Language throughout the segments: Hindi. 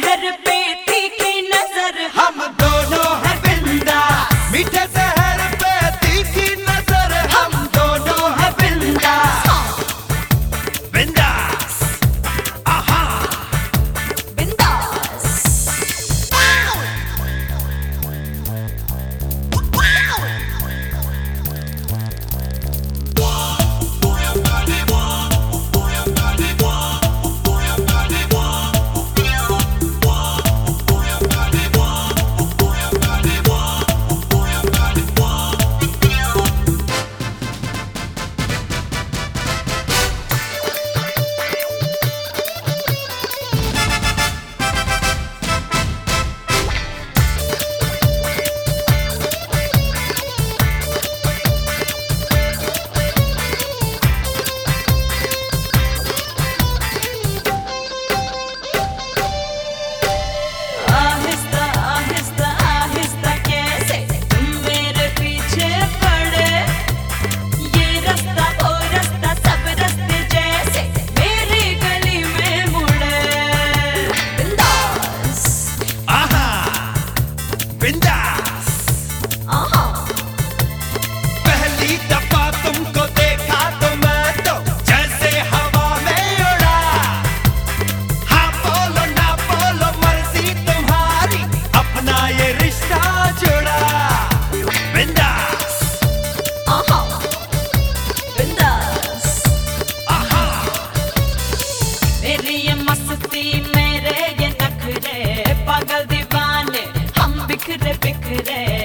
head of बिंदास। पहली दफ़ा तुमको देखा तो मैं तो जैसे हवा में उड़ा। हाँ बोलो ना बोलो मर्ज़ी तुम्हारी अपना ये रिश्ता जुड़ा। बिंदास। बिंदास। मेरी ये मस्ती रे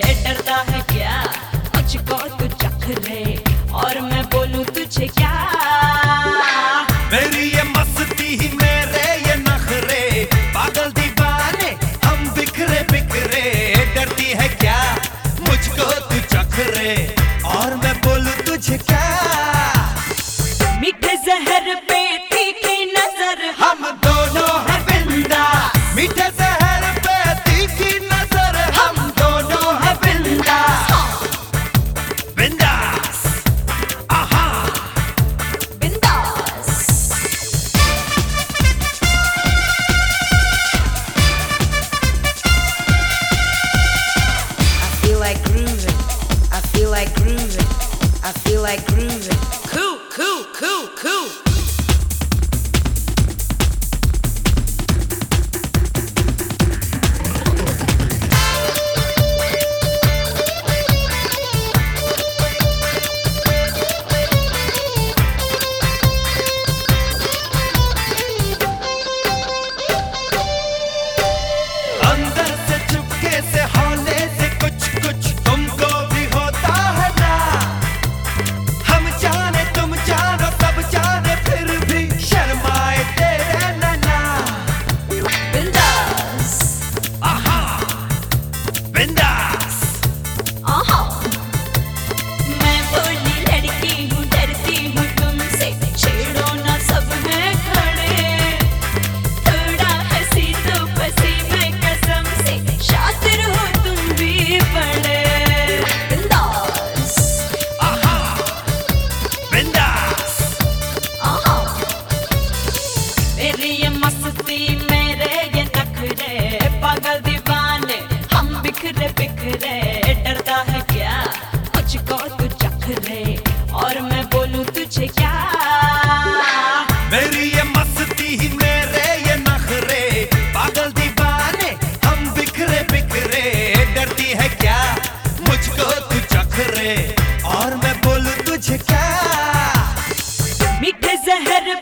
feel like grooving. Cool, cool, cool, cool. पागल दीवाने। हम बिखरे बिखरे डरता है क्या? मुझको तू चखरे और मैं बोलू तुझे क्या? मेरी ये मस्ती ही मेरे ये नखरे। पागल दीवाने हम बिखरे बिखरे डरती है क्या? मुझको तू चखरे और मैं बोलू तुझे क्या? मीठे जहर